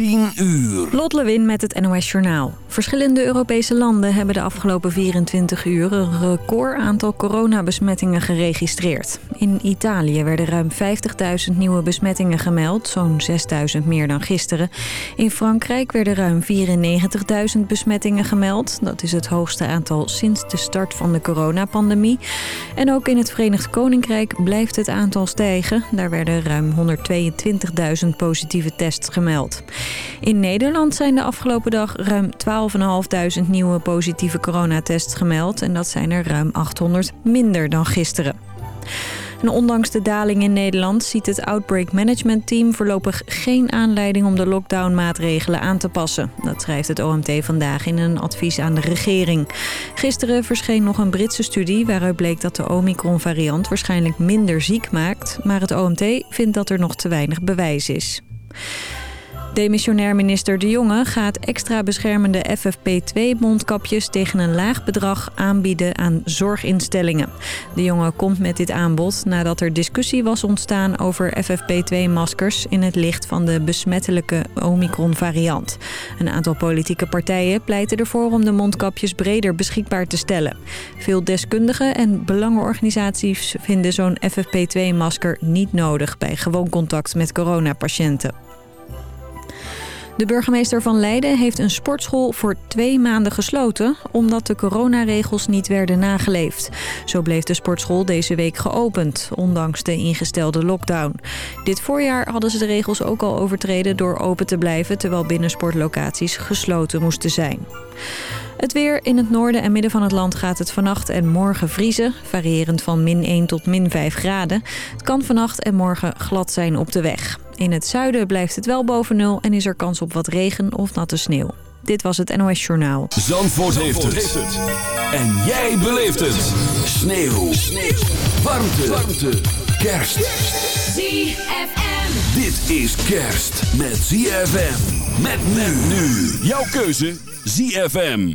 10 uur. Lot Lewin met het NOS Journaal. Verschillende Europese landen hebben de afgelopen 24 uur... een record aantal coronabesmettingen geregistreerd. In Italië werden ruim 50.000 nieuwe besmettingen gemeld. Zo'n 6.000 meer dan gisteren. In Frankrijk werden ruim 94.000 besmettingen gemeld. Dat is het hoogste aantal sinds de start van de coronapandemie. En ook in het Verenigd Koninkrijk blijft het aantal stijgen. Daar werden ruim 122.000 positieve tests gemeld. In Nederland zijn de afgelopen dag ruim 12.500 nieuwe positieve coronatests gemeld. En dat zijn er ruim 800 minder dan gisteren. En ondanks de daling in Nederland ziet het Outbreak Management Team voorlopig geen aanleiding om de lockdownmaatregelen aan te passen. Dat schrijft het OMT vandaag in een advies aan de regering. Gisteren verscheen nog een Britse studie waaruit bleek dat de Omicron-variant waarschijnlijk minder ziek maakt. Maar het OMT vindt dat er nog te weinig bewijs is. Demissionair minister De Jonge gaat extra beschermende FFP2-mondkapjes tegen een laag bedrag aanbieden aan zorginstellingen. De Jonge komt met dit aanbod nadat er discussie was ontstaan over FFP2-maskers in het licht van de besmettelijke Omicron-variant. Een aantal politieke partijen pleiten ervoor om de mondkapjes breder beschikbaar te stellen. Veel deskundigen en belangenorganisaties vinden zo'n FFP2-masker niet nodig bij gewoon contact met coronapatiënten. De burgemeester van Leiden heeft een sportschool voor twee maanden gesloten... omdat de coronaregels niet werden nageleefd. Zo bleef de sportschool deze week geopend, ondanks de ingestelde lockdown. Dit voorjaar hadden ze de regels ook al overtreden door open te blijven... terwijl binnensportlocaties gesloten moesten zijn. Het weer in het noorden en midden van het land gaat het vannacht en morgen vriezen. Variërend van min 1 tot min 5 graden. Het kan vannacht en morgen glad zijn op de weg. In het zuiden blijft het wel boven nul en is er kans op wat regen of natte sneeuw. Dit was het NOS Journaal. Zandvoort, heeft, het. En jij beleeft het. Sneeuw. Sneeuw. Warmte. Warmte. Kerst. ZFM. Dit is kerst met ZFM. Met men nu. Jouw keuze ZFM.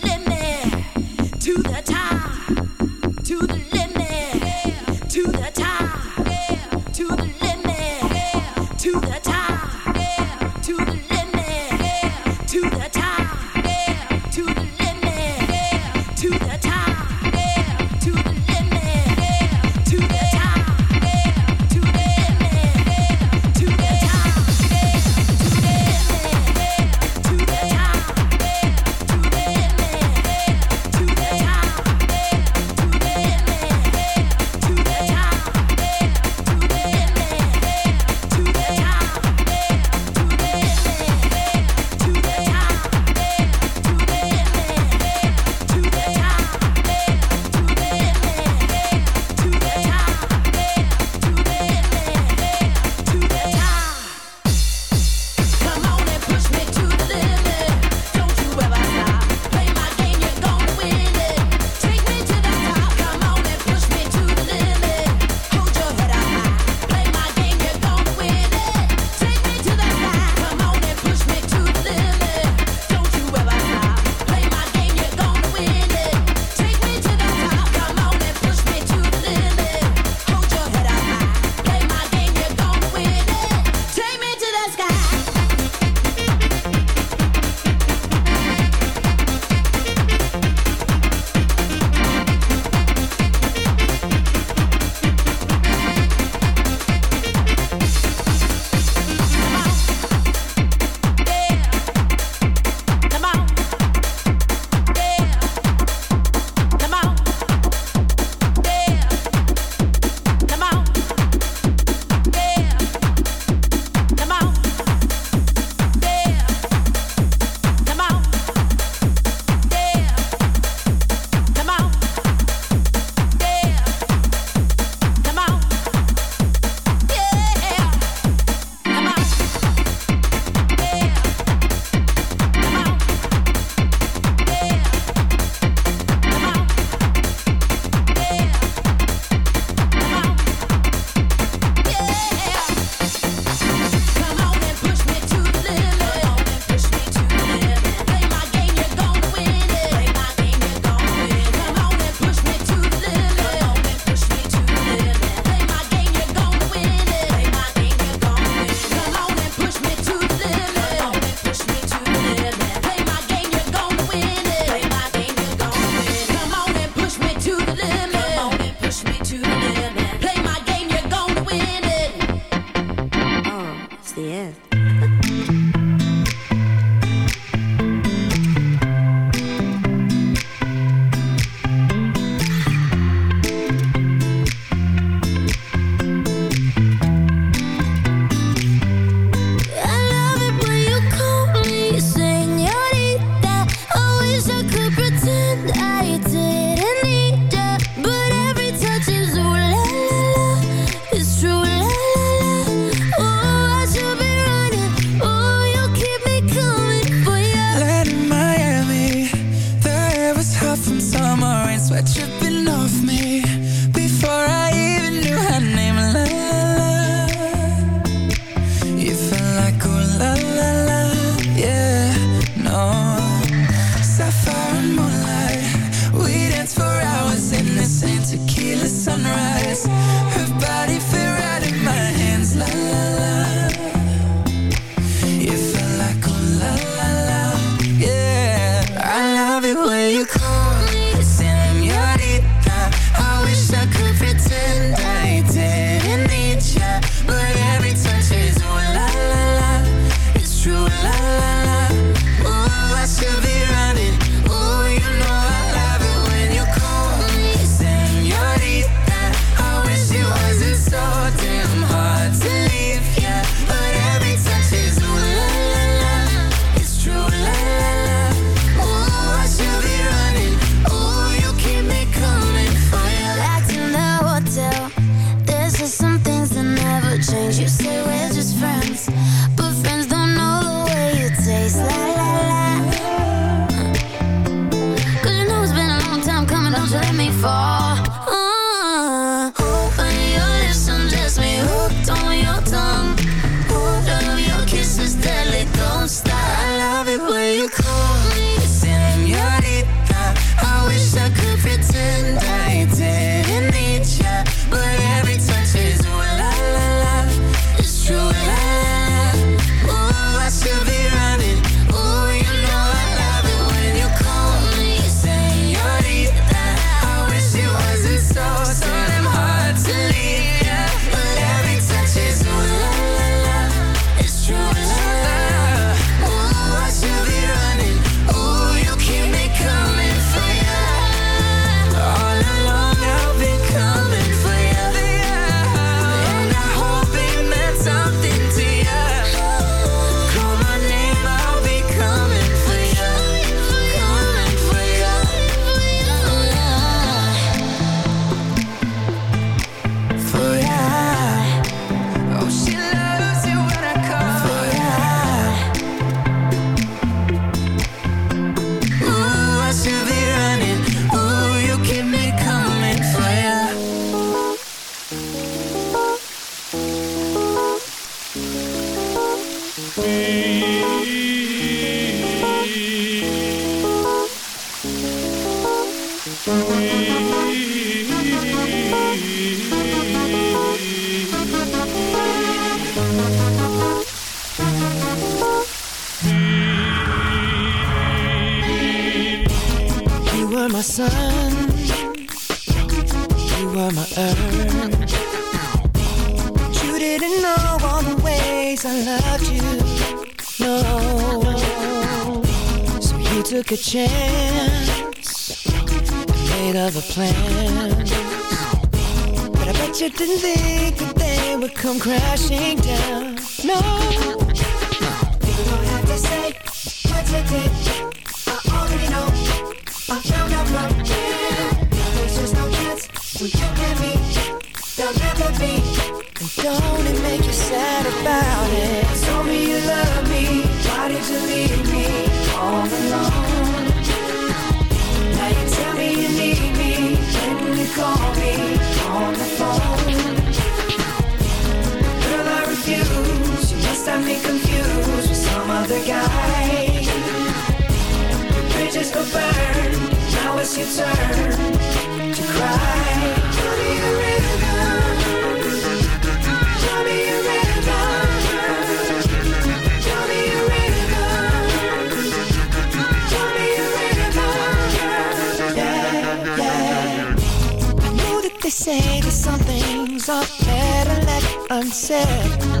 change. confused. Yes, I'm confused with some other guy. Bridges go burn. Now it's your turn to cry. Me a me a. They say that some things are better left unsaid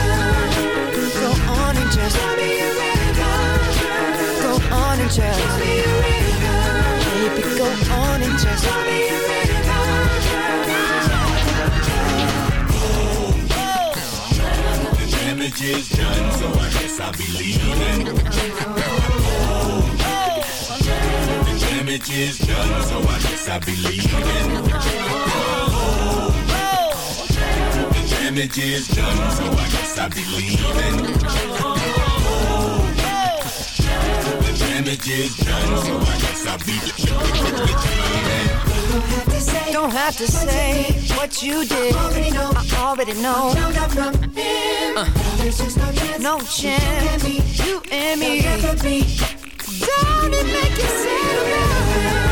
Go on and just tell me a river. Go on and just tell me a river. Baby, go on and just tell me a The damage is done, so I guess I'll be leaving. Oh, The damage is done, so I guess I'll be leaving. Damage is done, so I guess I'll be leaving. The damage is done, so I guess I'll be leaving. Don't have to say what you did. I. I already know. Uh, no chance. You and me. Don't it make you sad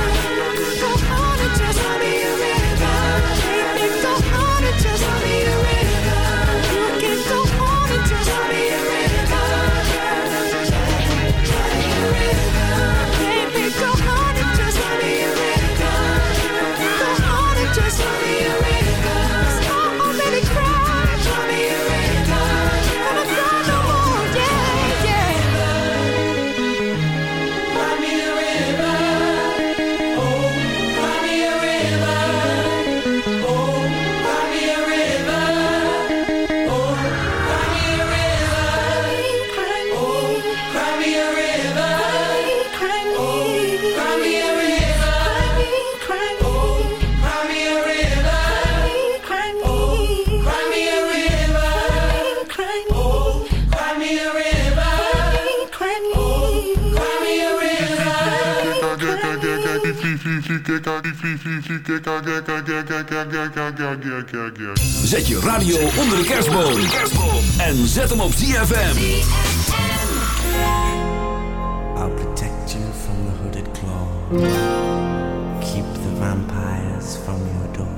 Zet je radio onder de kerstboom. En zet hem op ZFM. I'll protect you from the hooded claw. Keep the vampires from your door.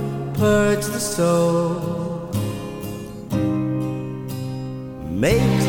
purge the soul. Make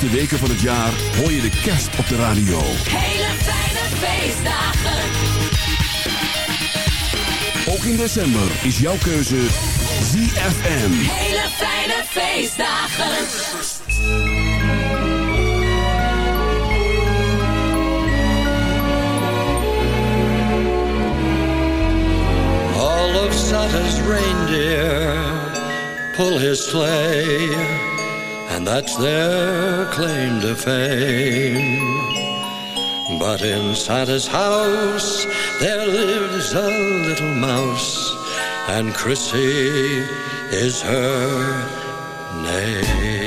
laatste weken van het jaar hoor je de kerst op de radio. Hele fijne feestdagen. Ook in december is jouw keuze ZFM. Hele fijne feestdagen. All of Santa's reindeer pull his sleigh, and that's their claim to fame. But in Santa's house there lives a little mouse, and Chrissy is her name.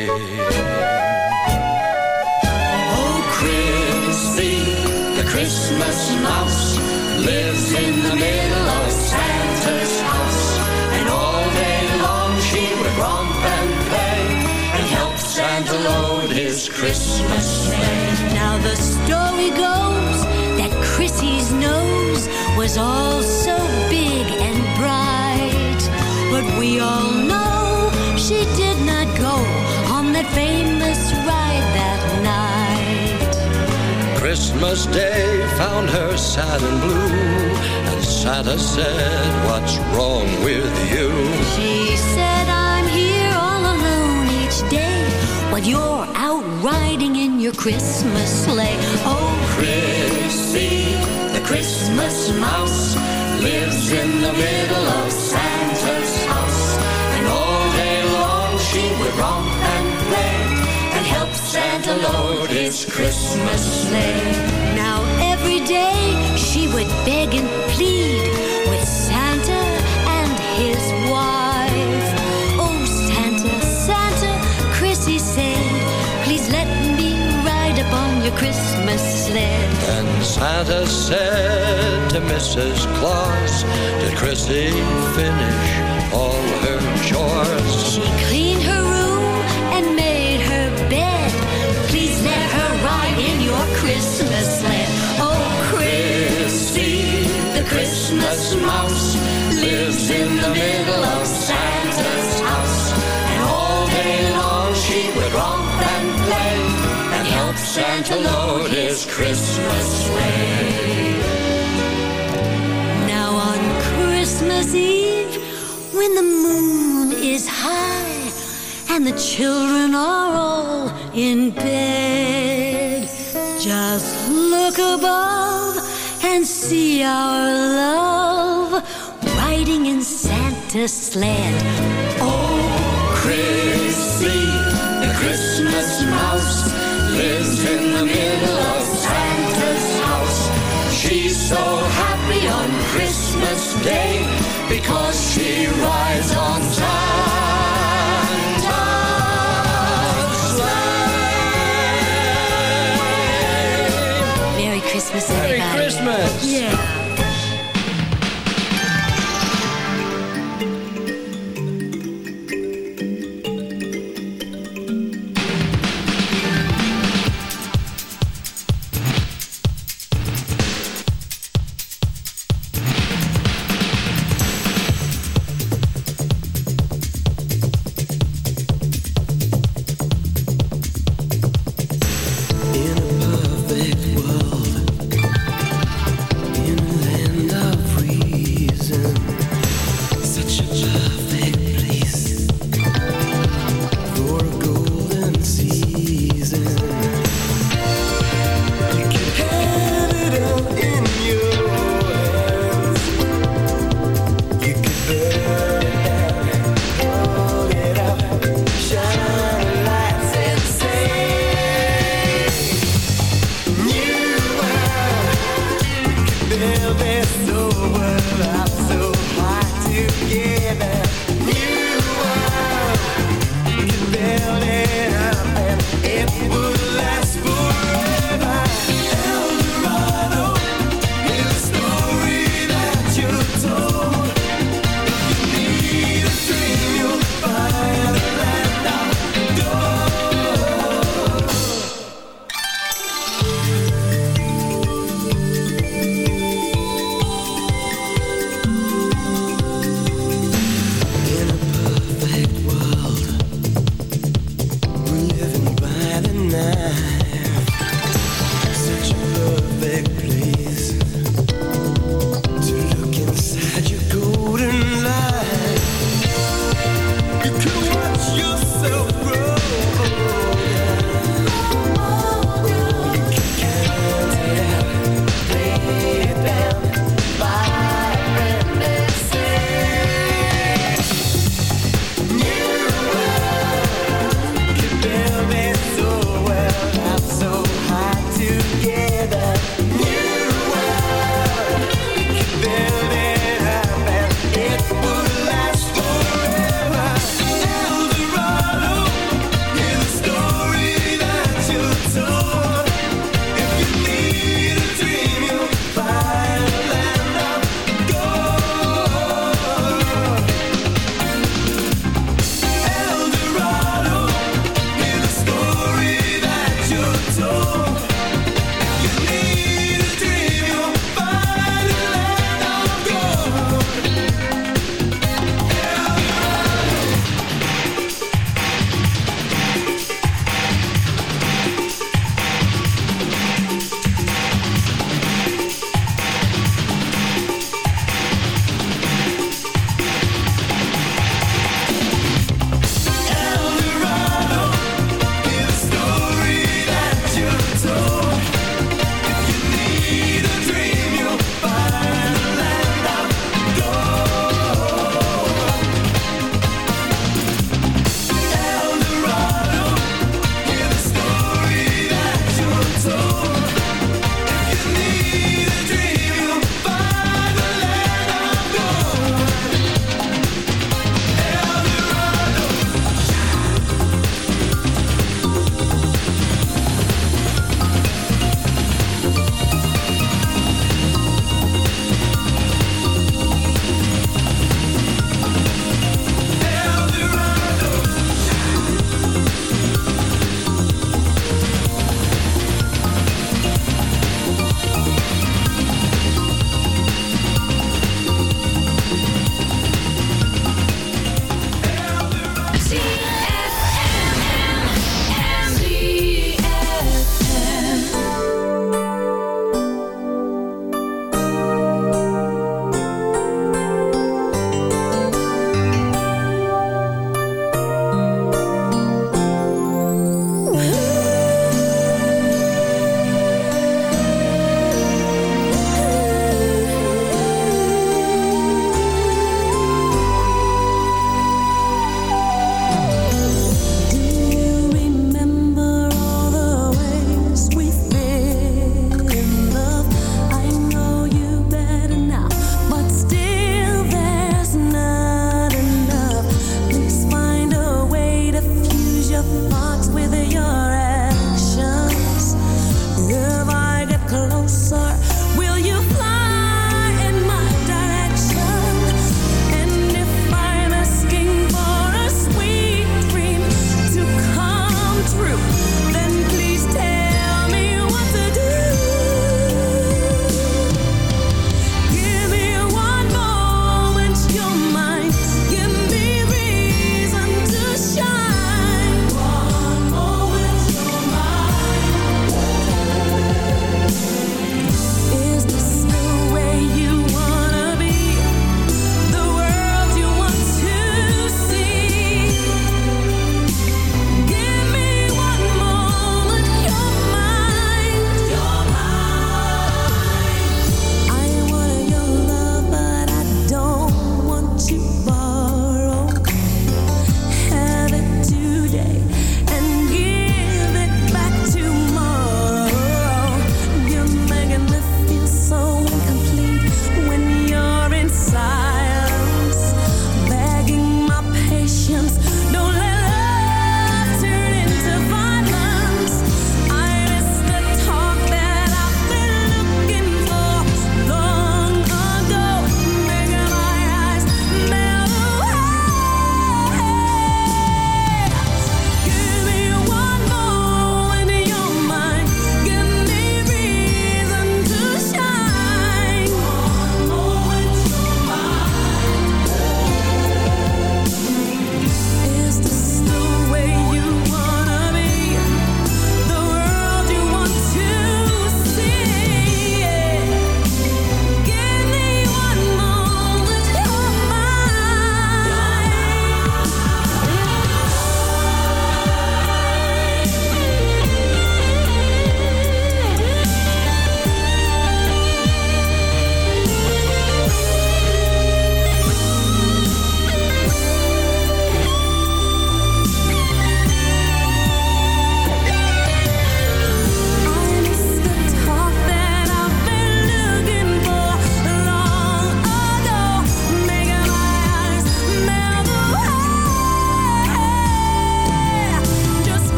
Christmas sleigh. Now the story goes that Chrissy's nose was all so big and bright. But we all know she did not go on that famous ride that night. Christmas Day found her sad and blue, and Santa said, What's wrong with you? She said, I'm here all alone each day, but you're out riding in your Christmas sleigh. Oh, Chrissy, the Christmas mouse, lives in the middle of Santa's house. And all day long she would romp and play and help Santa load his Christmas sleigh. Now every day she would beg and plead Christmas sled. And Santa said to Mrs. Claus, Did Chrissy finish all her chores? She cleaned her room and made her bed. Please let her ride in your Christmas sled. Oh, Chrissy, the Christmas mouse, lives in the middle of Santa's Santa load his Christmas sleigh. Now on Christmas Eve, when the moon is high and the children are all in bed, just look above and see our love riding in Santa's sled. Middle of Santa's house. She's so happy on Christmas Day because she rides on Santa's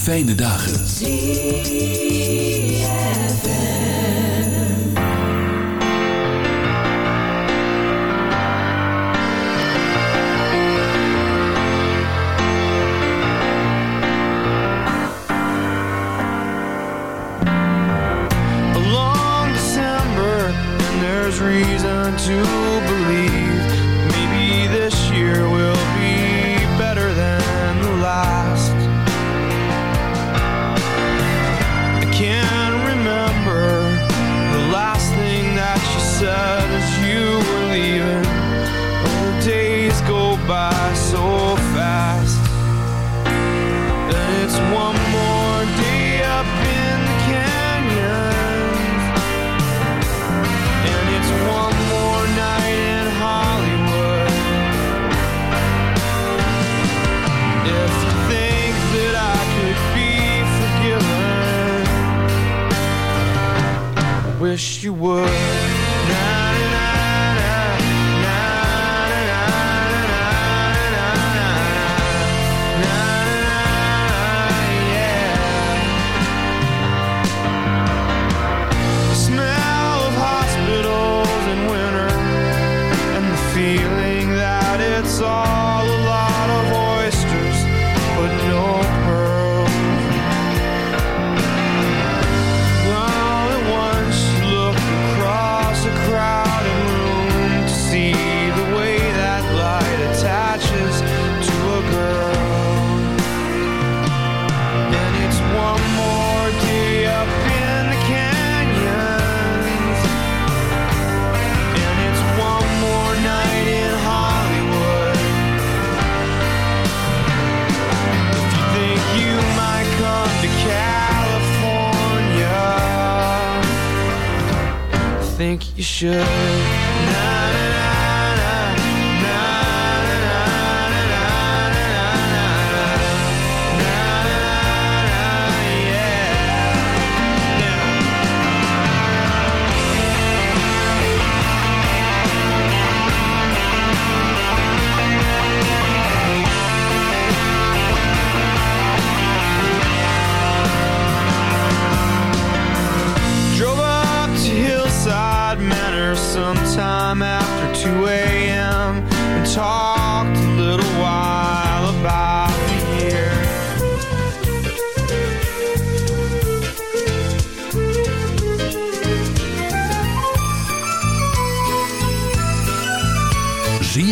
fijne dagen. think you should.